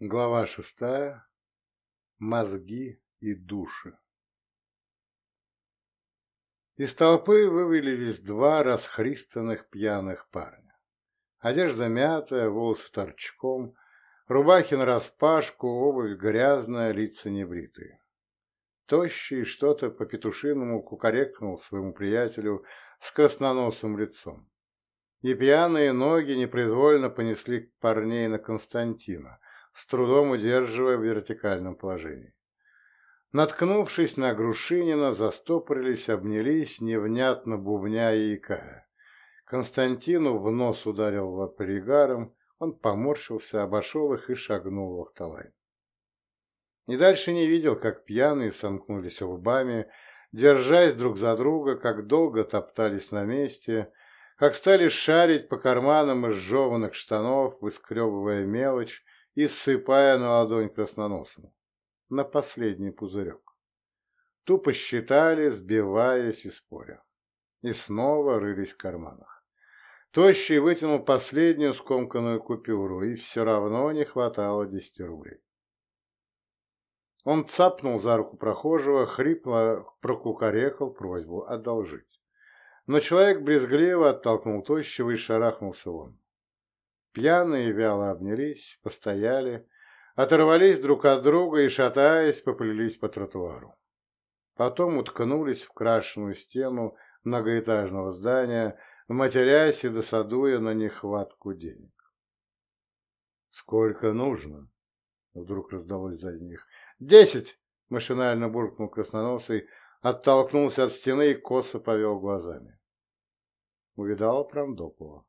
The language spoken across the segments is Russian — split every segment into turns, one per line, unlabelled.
Глава шестая. Мозги и души. Из толпы вывалились два расхристанных пьяных парня. Одежда мятая, волосы торчком, рубахи нараспашку, обувь грязная, лица небритые. Тощий что-то по-петушиному кукарекнул своему приятелю с красноносым лицом. И пьяные ноги непроизвольно понесли парней на Константина, с трудом удерживая в вертикальном положении. Наткнувшись на Грушинина, застопорились, обнялись, невнятно бубня и икая. Константину в нос ударил перегаром, он поморщился, обошел их и шагнул в Ахталай. И дальше не видел, как пьяные сомкнулись лбами, держась друг за друга, как долго топтались на месте, как стали шарить по карманам изжеванных штанов, выскребывая мелочь и ссыпая на ладонь красноносому, на последний пузырек. Тупо считали, сбиваясь и споря. И снова рылись в карманах. Тощий вытянул последнюю скомканную купюру, и все равно не хватало десяти рублей. Он цапнул за руку прохожего, хрипло прокукарекал просьбу одолжить. Но человек брезгливо оттолкнул тощего и шарахнулся вон. Пьяные вяло обнялись, постояли, оторвались друг от друга и, шатаясь, поплелись по тротуару. Потом уткнулись в крашеную стену многоэтажного здания, матерясь и досадуя на нехватку денег. «Сколько нужно?» — вдруг раздалось за них. «Десять!» — машинально буркнул красноносый, оттолкнулся от стены и косо повел глазами. Увидал Прамдопова.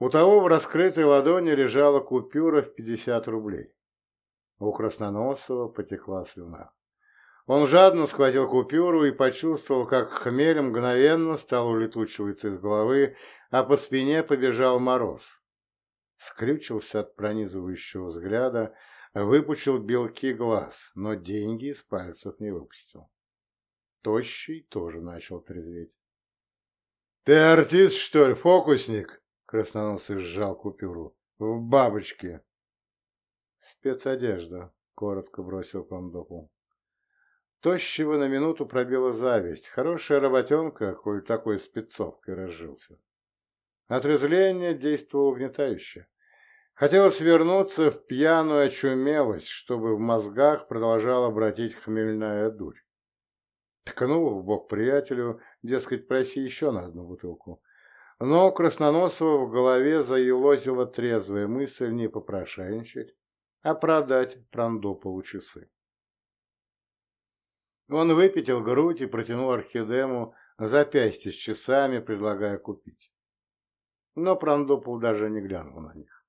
У того в раскрытой ладони лежала купюра в пятьдесят рублей. У Красноносова потекла слюна. Он жадно схватил купюру и почувствовал, как хмель мгновенно стал улетучиваться из головы, а по спине побежал мороз. Скрючился от пронизывающего взгляда, выпучил белки глаз, но деньги из пальцев не выпустил. Тощий тоже начал трезветь. — Ты артист, что ли, фокусник? — красноносый сжал купюру. — В бабочке. — Спецодежда, — коротко бросил Пандопу. Тощего на минуту пробила зависть. Хорошая работенка, коль такой спецовкой разжился. Отрезвление действовало угнетающе. Хотелось вернуться в пьяную очумелость, чтобы в мозгах продолжала бродить хмельная дурь. Ткнул в бок приятелю, дескать, проси еще на одну бутылку. Но у Красноносова в голове заелозила трезвая мысль не попрошайничать, а продать Прандополу часы. Он выпятил грудь и протянул орхидему запястье с часами, предлагая купить. Но Прандопол даже не глянул на них.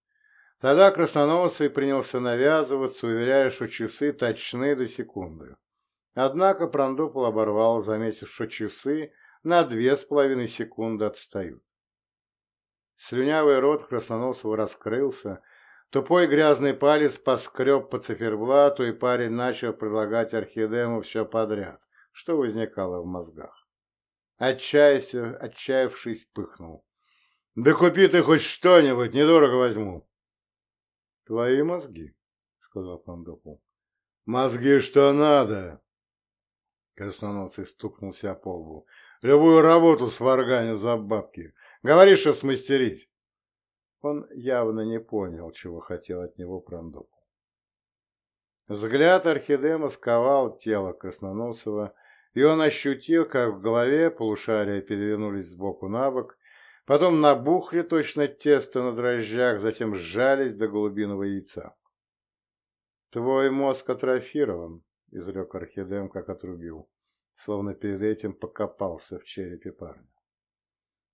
Тогда Красноносый принялся навязываться, уверяя, что часы точны до секунды. Однако Прандопол оборвал, заметив, что часы на две с половиной секунды отстают. Слюнявый рот Красноносова раскрылся, тупой грязный палец поскреб по циферблату, и парень начал предлагать орхидему все подряд, что возникало в мозгах. Отчаясь, отчаявшись, пыхнул. «Да купи ты хоть что-нибудь, недорого возьму!» Твои мозги, сказал Пандопул. Мозги что надо. Красноносый стукнулся по лбу. Любую работу сварганю за бабки. Говори, что смастерить. Он явно не понял, чего хотел от него Прандопул. Взгляд Орхидема сковал тело Красноносова, и он ощутил, как в голове полушария перевернулись сбоку на бок, Потом набухли точно тесто на дрожжах, затем сжались до голубиного яйца. «Твой мозг атрофирован», — изрек Орхидем, как отрубил, словно перед этим покопался в черепе парня.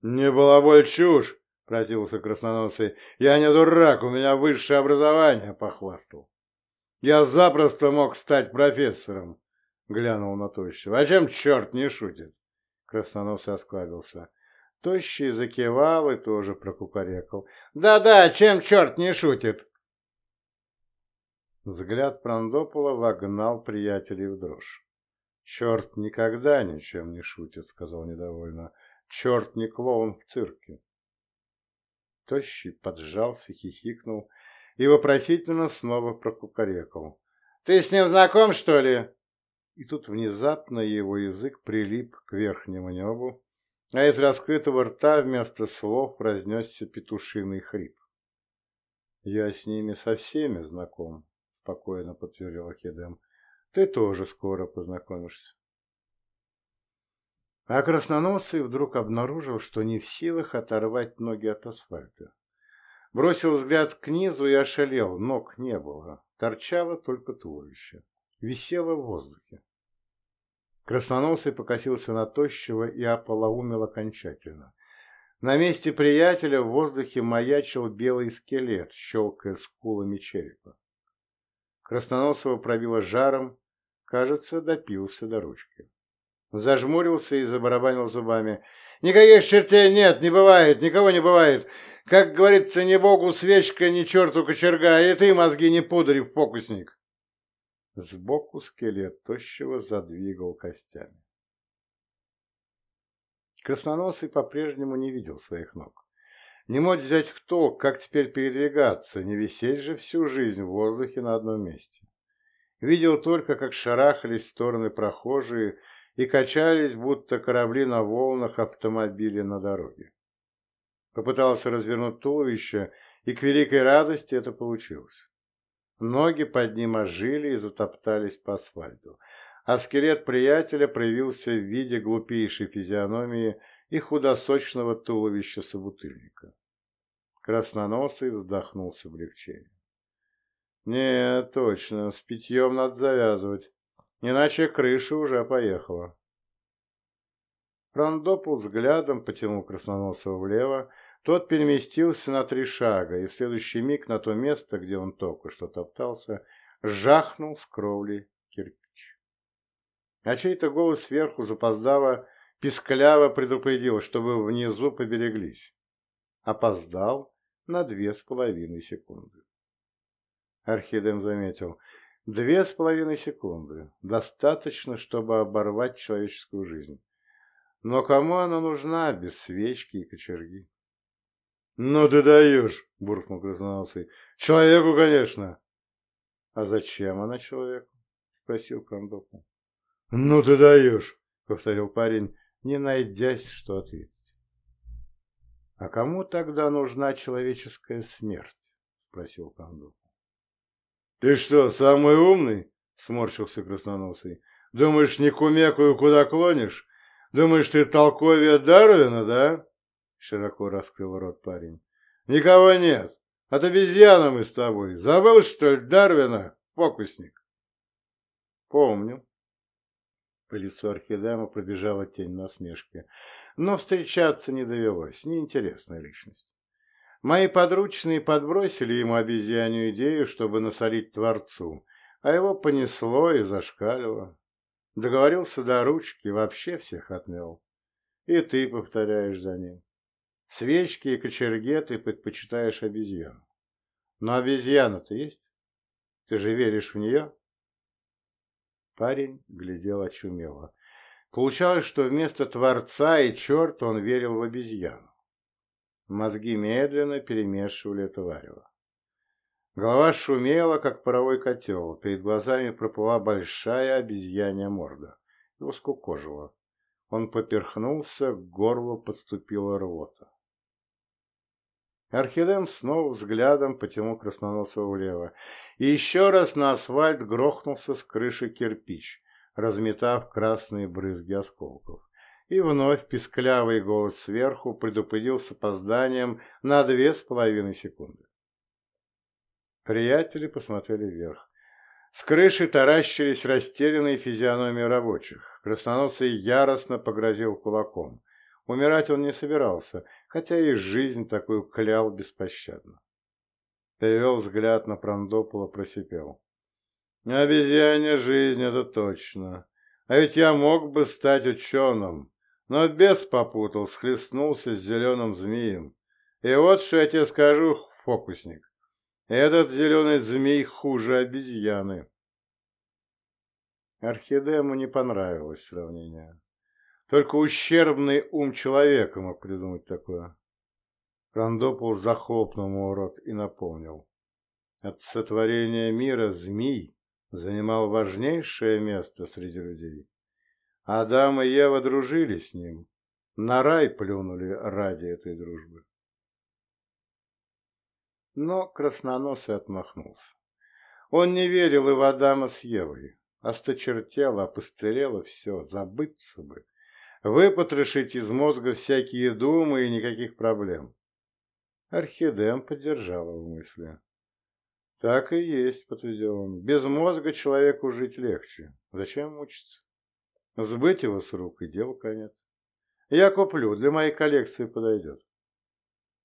«Не балаболь чушь!» — противился красноносый. «Я не дурак, у меня высшее образование!» — похвастал. «Я запросто мог стать профессором!» — глянул на тощего. «А чем черт не шутит?» Красноносый осклабился. Тощий закивал и тоже прокукарекал. «Да-да, чем черт не шутит!» Взгляд Прандопола вогнал приятелей в дрожь. «Черт никогда ничем не шутит», — сказал недовольно. «Черт не клоун в цирке». Тощий поджался, хихикнул, и вопросительно снова прокукарекал. «Ты с ним знаком, что ли?» И тут внезапно его язык прилип к верхнему небу, а из раскрытого рта вместо слов разнесся петушиный хрип. «Я с ними со всеми знаком», — спокойно подтвердил Ахедем. «Ты тоже скоро познакомишься». А красноносый вдруг обнаружил, что не в силах оторвать ноги от асфальта. Бросил взгляд к низу и ошалел, ног не было, торчало только туловище, висело в воздухе. Красноносый покосился на тощего и ополоумел окончательно. На месте приятеля в воздухе маячил белый скелет, щелкая скулами черепа. Красноносого пробило жаром, кажется, допился до ручки. Зажмурился и забарабанил зубами. «Никаких чертей нет, не бывает, никого не бывает. Как говорится, ни богу свечка, ни черту кочерга, и ты мозги не пудри, фокусник!» Сбоку скелет тощего задвигал костями. Красноносый по-прежнему не видел своих ног. Не мог взять в толк, как теперь передвигаться, не висеть же всю жизнь в воздухе на одном месте. Видел только, как шарахались стороны прохожие и качались, будто корабли на волнах автомобиля на дороге. Попытался развернуть туловище, и к великой радости это получилось. Ноги под ним ожили и затоптались по асфальту, а скелет приятеля проявился в виде глупейшей физиономии и худосочного туловища собутыльника. Красноносый вздохнул с облегчением. «Нет, точно, с питьем надо завязывать, иначе крыша уже поехала». Рандопул взглядом потянул Красноносова влево, тот переместился на три шага, и в следующий миг на то место, где он только что топтался, жахнул с кровли кирпич. А чей-то голос сверху запоздало, пискляво предупредил, чтобы внизу побереглись. Опоздал на две с половиной секунды. Архидем заметил. Две с половиной секунды. Достаточно, чтобы оборвать человеческую жизнь. Но кому она нужна без свечки и кочерги? «Ну ты даешь!» – буркнул Красноносый. «Человеку, конечно!» «А зачем она человеку?» – спросил Кондопу. «Ну ты даешь!» – повторил парень, не найдясь, что ответить. «А кому тогда нужна человеческая смерть?» – спросил Кондопу. «Ты что, самый умный?» – сморщился Красноносый. «Думаешь, не кумекую, куда клонишь? Думаешь, ты толковее Дарвина, да?» Широко раскрыл рот парень. Никого нет. От обезьяны мы с тобой. Забыл, что ли, Дарвина, фокусник? Помню. По лицу Архидама пробежала тень насмешки. Но встречаться не довелось. Неинтересная личность. Мои подручные подбросили ему обезьянью идею, чтобы насолить Творцу, а его понесло и зашкалило. Договорился до ручки, вообще всех отмел. И ты повторяешь за ним. Свечки и кочерге ты предпочитаешь обезьяну. Но обезьяна-то есть? Ты же веришь в нее? Парень глядел очумело. Получалось, что вместо Творца и черта он верил в обезьяну. Мозги медленно перемешивали это варево. Голова шумела, как паровой котел. Перед глазами проплыла большая обезьянья морда. Его скукожило. Он поперхнулся, к горлу подступила рвота. Архидем снова взглядом потянул Красноносова влево, и еще раз на асфальт грохнулся с крыши кирпич, разметав красные брызги осколков. И вновь писклявый голос сверху предупредил с опозданием на две с половиной секунды. Приятели посмотрели вверх. С крыши таращились растерянные физиономии рабочих. Красноносый яростно погрозил кулаком. Умирать он не собирался, хотя и жизнь такую клял беспощадно. Перевел взгляд на Прандопола, просипел. «Обезьяне жизнь, это точно. А ведь я мог бы стать ученым, но бес попутал, схлестнулся с зеленым змеем. И вот что я тебе скажу, фокусник. Этот зеленый змей хуже обезьяны». Орхидему не понравилось сравнение. Только ущербный ум человека мог придумать такое. Рандопол захлопнул ему рот и напомнил. От сотворения мира змей занимал важнейшее место среди людей. Адам и Ева дружили с ним, на рай плюнули ради этой дружбы. Но красноносый отмахнулся. Он не верил и в Адама с Евой. Осточертело, опустырело все, забыться бы. Выпотрошить из мозга всякие думы и никаких проблем. Орхидем поддержал его мысли. Так и есть, подтвердил он. Без мозга человеку жить легче. Зачем мучиться? Сбыть его с рук и дело конец. Я куплю, для моей коллекции подойдет.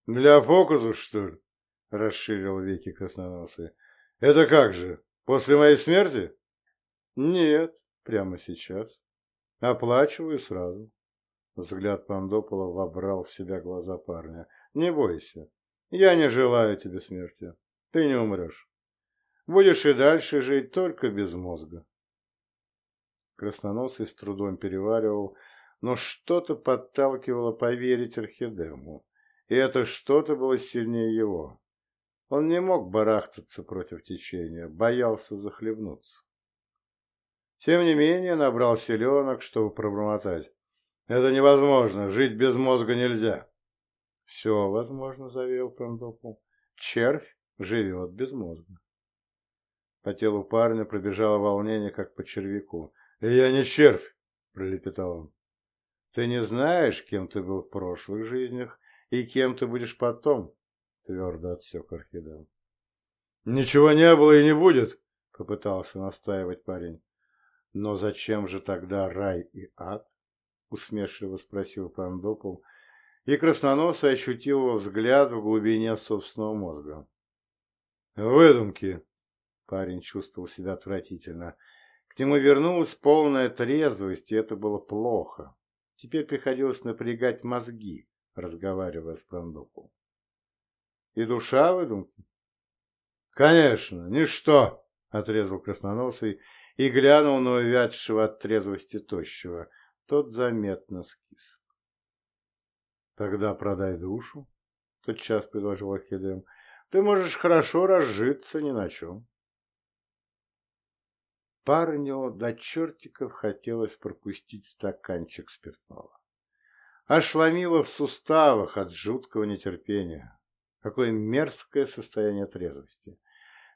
Для фокусов, что ли? Расширил веки красноносый. Это как же, после моей смерти? Нет, прямо сейчас. Оплачиваю сразу. Взгляд Пандопола вобрал в себя глаза парня. Не бойся, я не желаю тебе смерти. Ты не умрешь. Будешь и дальше жить только без мозга. Красноносый с трудом переваривал, но что-то подталкивало поверить Архидему, и это что-то было сильнее его. Он не мог барахтаться против течения, боялся захлебнуться. Тем не менее набрал селенок, чтобы пробормотать. «Это невозможно, жить без мозга нельзя». «Все возможно», — заверил Пандопул. «Червь живет без мозга». По телу парня пробежало волнение, как по червяку. «Я не червь!» — пролепетал он. «Ты не знаешь, кем ты был в прошлых жизнях и кем ты будешь потом», — твердо отсек Орхидел. «Ничего не было и не будет», — попытался настаивать парень. «Но зачем же тогда рай и ад?» — усмешливо спросил Пандопол, и красноносый ощутил его взгляд в глубине собственного мозга. «Выдумки!» — парень чувствовал себя отвратительно. К нему вернулась полная трезвость, и это было плохо. Теперь приходилось напрягать мозги, разговаривая с Пандопом. «И душа выдумки?» «Конечно, ничто!» — отрезал красноносый и глянул на увядшего от трезвости тощего. Тот заметно скис. «Тогда продай душу», — тотчас предложил Ахидем. «Ты можешь хорошо разжиться ни на чем». Парню до чертиков хотелось пропустить стаканчик спиртного. Аж ломило в суставах от жуткого нетерпения. Какое мерзкое состояние трезвости.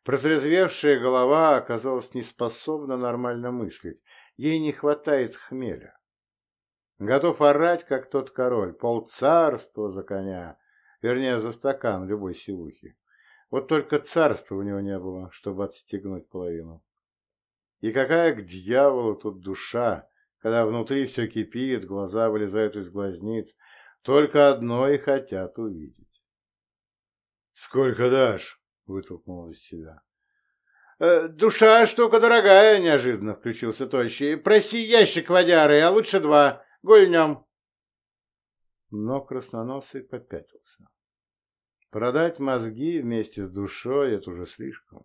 Протрезвевшая голова оказалась неспособна нормально мыслить. Ей не хватает хмеля. Готов орать, как тот король, полцарства за коня, вернее, за стакан любой сивухи. Вот только царства у него не было, чтобы отстегнуть половину. И какая к дьяволу тут душа, когда внутри все кипит, глаза вылезают из глазниц, только одно и хотят увидеть. «Сколько дашь?» — вытолкнул из себя. «Э, «Душа штука дорогая», — неожиданно включился Тощий. «Проси ящик водяры, а лучше два. Гульнем. Но красноносый попятился. Продать мозги вместе с душой — это уже слишком.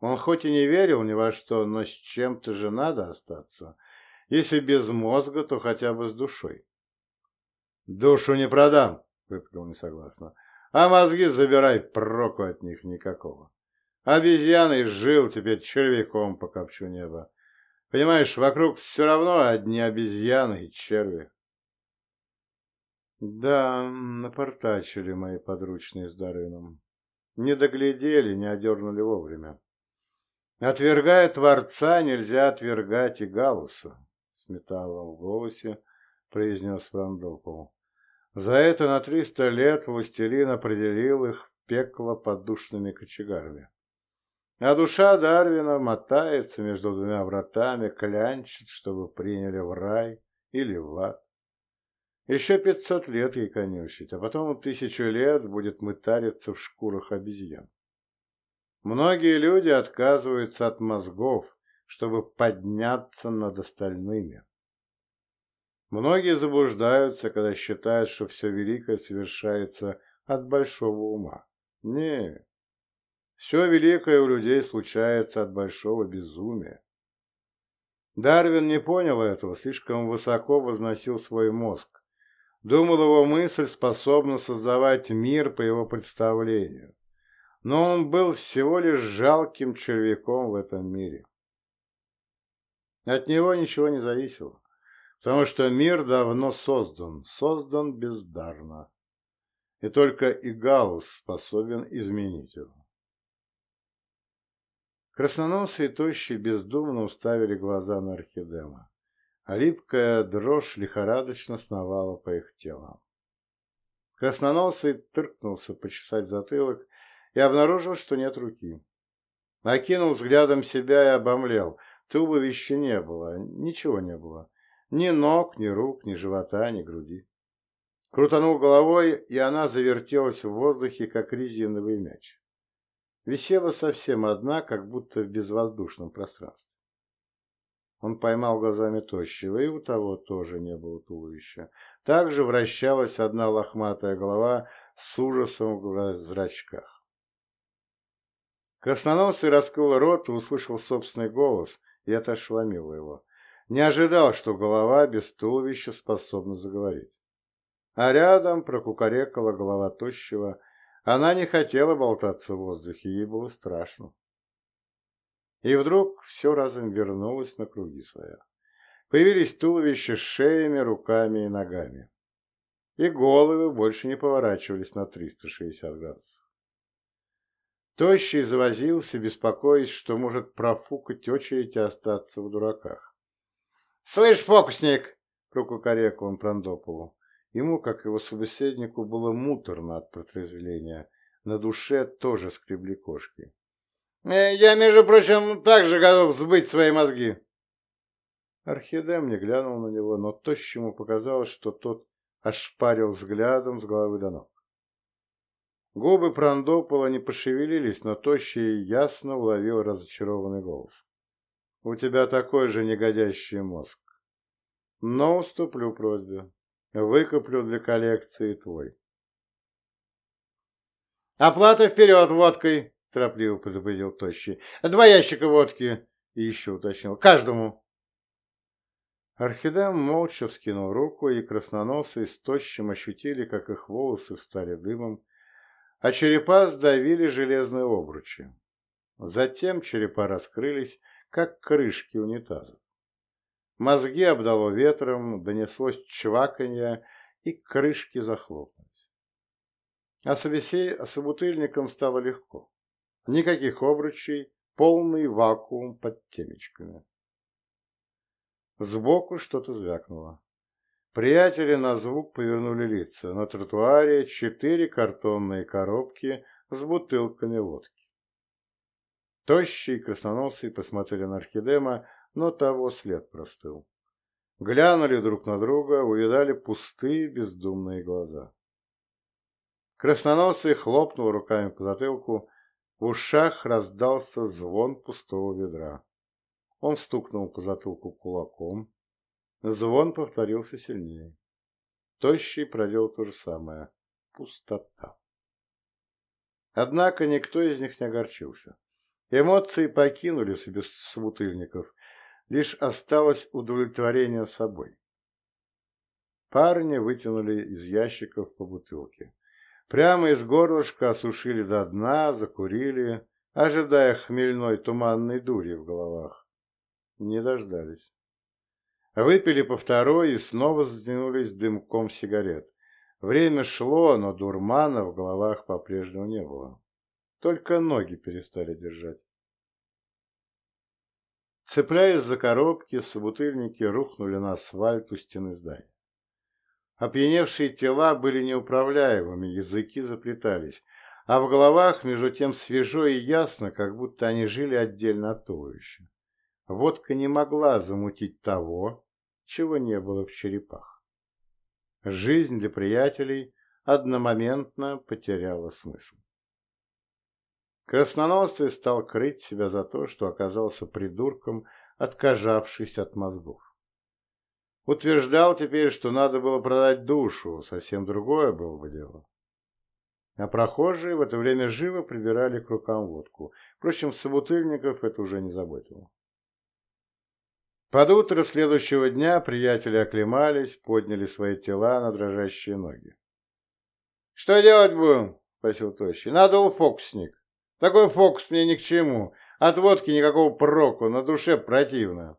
Он хоть и не верил ни во что, но с чем-то же надо остаться. Если без мозга, то хотя бы с душой. «Душу не продам», — выпалил несогласно. «А мозги забирай, проку от них никакого. Обезьяной жил, теперь червяком покопчу небо. Понимаешь, вокруг все равно одни обезьяны и черви. Да, напортачили мои подручные с Дарыном. Не доглядели, не одернули вовремя. Отвергая Творца, нельзя отвергать и Галуса, с металлом в голосе произнес Франдопол. За это на триста лет властелин определил их в пекло подушными кочегарами. А душа Дарвина мотается между двумя вратами, клянчит, чтобы приняли в рай или в ад. Еще пятьсот лет ей конючить, а потом тысячу лет будет мытариться в шкурах обезьян. Многие люди отказываются от мозгов, чтобы подняться над остальными. Многие заблуждаются, когда считают, что все великое совершается от большого ума. Нет, все великое у людей случается от большого безумия. Дарвин не понял этого, слишком высоко возносил свой мозг. Думал, его мысль способна создавать мир по его представлению. Но он был всего лишь жалким червяком в этом мире. От него ничего не зависело, потому что мир давно создан, создан бездарно, и только Игалус способен изменить его. Красноносые тощие бездумно уставили глаза на Архидема, а липкая дрожь лихорадочно сновала по их телам. Красноносый тыркнулся почесать затылок и обнаружил, что нет руки. Окинул взглядом себя и обомлел. Туловища не было, ничего не было. Ни ног, ни рук, ни живота, ни груди. Крутанул головой, и она завертелась в воздухе, как резиновый мяч. Висела совсем одна, как будто в безвоздушном пространстве. Он поймал глазами тощего, и у того тоже не было туловища. Также вращалась одна лохматая голова с ужасом в зрачках. Красноносый раскрыл рот и услышал собственный голос, и это ошеломило его. Не ожидал, что голова без туловища способна заговорить. А рядом прокукарекала голова тощего, она не хотела болтаться в воздухе, ей было страшно. И вдруг все разом вернулось на круги своя. Появились туловища с шеями, руками и ногами. И головы больше не поворачивались на 360 градусов. Тощий завозился, беспокоясь, что может профукать очередь и остаться в дураках. «Слышь, фокусник!» — прокукарекал он Прандополу. Ему, как его собеседнику, было муторно от протрезвления. На душе тоже скребли кошки. «Э, «Я, между прочим, также готов сбыть свои мозги». Орхидем не глянул на него, но тощему показалось, что тот ошпарил взглядом с головы до ног. Губы Прандопола не пошевелились, но тощий ясно уловил разочарованный голос. «У тебя такой же негодящий мозг. Но уступлю просьбе. Выкуплю для коллекции твой. «Оплата вперед водкой!» – торопливо предупредил Тощий. «Два ящика водки!» – и еще уточнил. «Каждому!» Орхидем молча вскинул руку, и красноносые с Тощим ощутили, как их волосы встали дымом, а черепа сдавили железные обручи. Затем черепа раскрылись, как крышки унитазов. Мозги обдало ветром, донеслось чваканье, и крышки захлопнулись. А собутыльникам стало легко. Никаких обручей, полный вакуум под темечками. Сбоку что-то звякнуло. Приятели на звук повернули лица. На тротуаре четыре картонные коробки с бутылками водки. Тощие и красноносые посмотрели на Архидема, но того след простыл. Глянули друг на друга, увидали пустые бездумные глаза. Красноносый хлопнул руками по затылку, в ушах раздался звон пустого ведра. Он стукнул по затылку кулаком. Звон повторился сильнее. Тощий проделал то же самое. Пустота. Однако никто из них не огорчился. Эмоции покинули себе собутыльников, Лишь осталось удовлетворение собой. Парни вытянули из ящиков по бутылке. Прямо из горлышка осушили до дна, закурили, ожидая хмельной туманной дури в головах. Не дождались. Выпили по второй и снова затянулись дымком сигарет. Время шло, но дурмана в головах по-прежнему не было. Только ноги перестали держать. Цепляясь за коробки, собутыльники рухнули на асфальт у стены здания. Опьяневшие тела были неуправляемыми, языки заплетались, а в головах, между тем, свежо и ясно, как будто они жили отдельно от туловища. Водка не могла замутить того, чего не было в черепах. Жизнь для приятелей одномоментно потеряла смысл. Красноносый стал крыть себя за то, что оказался придурком, откажавшись от мозгов. Утверждал теперь, что надо было продать душу, совсем другое было бы дело. А прохожие в это время живо прибирали к рукам водку. Впрочем, собутыльников это уже не заботило. Под утро следующего дня приятели оклемались, подняли свои тела на дрожащие ноги. «Что делать будем?» – спросил Тощий. «Надо фокусник». Такой фокус мне ни к чему. От водки никакого проку, на душе противно.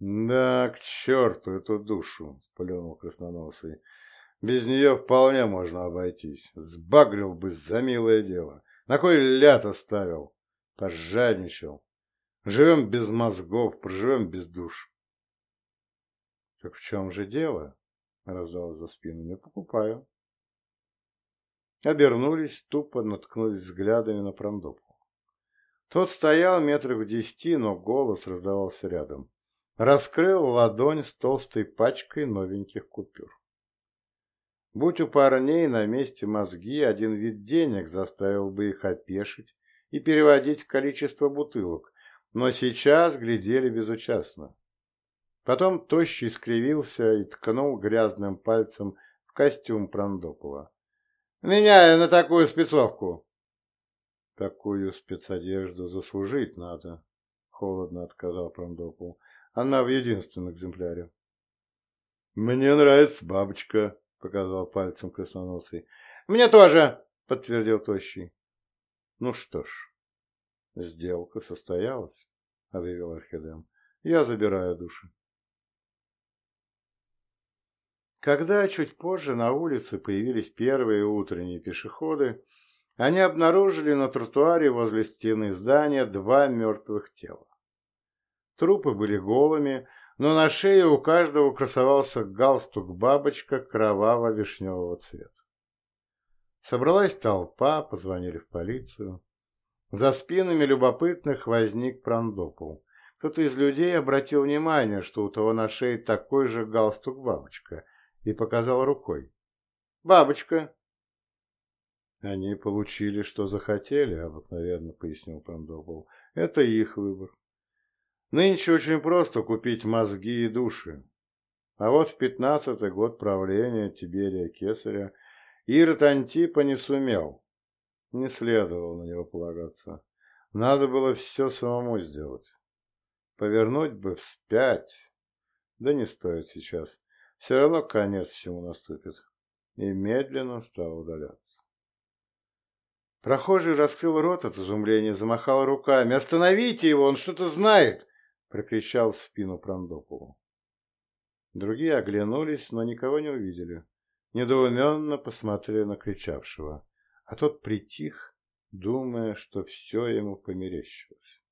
Да, к черту эту душу, сплюнул красноносый. Без нее вполне можно обойтись. Сбагрил бы за милое дело. На кой ляд оставил? Пожадничал. Живем без мозгов, проживем без душ. Так в чем же дело? Раздалось за спинами. Покупаю. Обернулись, тупо наткнулись взглядами на Прондопу. Тот стоял метрах в десяти, но голос раздавался рядом. Раскрыл ладонь с толстой пачкой новеньких купюр. Будь у парней на месте мозги, один вид денег заставил бы их опешить и переводить количество бутылок, но сейчас глядели безучастно. Потом тощий скривился и ткнул грязным пальцем в костюм Прондопова. «Меняю на такую спецовку!» «Такую спецодежду заслужить надо», — холодно отказал Прондопол. «Она в единственном экземпляре». «Мне нравится бабочка», — показал пальцем красноносый. «Мне тоже», — подтвердил Тощий. «Ну что ж, сделка состоялась», — объявил Архидем. «Я забираю души». Когда чуть позже на улице появились первые утренние пешеходы, они обнаружили на тротуаре возле стены здания два мертвых тела. Трупы были голыми, но на шее у каждого красовался галстук-бабочка кроваво-вишневого цвета. Собралась толпа, позвонили в полицию. За спинами любопытных возник Прондопол. Кто-то из людей обратил внимание, что у того на шее такой же галстук-бабочка, и показал рукой. «Бабочка!» «Они получили, что захотели», — обыкновенно пояснил Пандопол. «Это их выбор. Нынче очень просто купить мозги и души. А вот в пятнадцатый год правления Тиберия Кесаря Ирод Антипа не сумел. Не следовало на него полагаться. Надо было все самому сделать. Повернуть бы вспять. Да не стоит сейчас. Все равно конец всему наступит. И медленно стал удаляться. Прохожий раскрыл рот от изумления, замахал руками. «Остановите его, он что-то знает!» — прокричал в спину Прондопову. Другие оглянулись, но никого не увидели. Недоуменно посмотрели на кричавшего, а тот притих, думая, что все ему померещилось.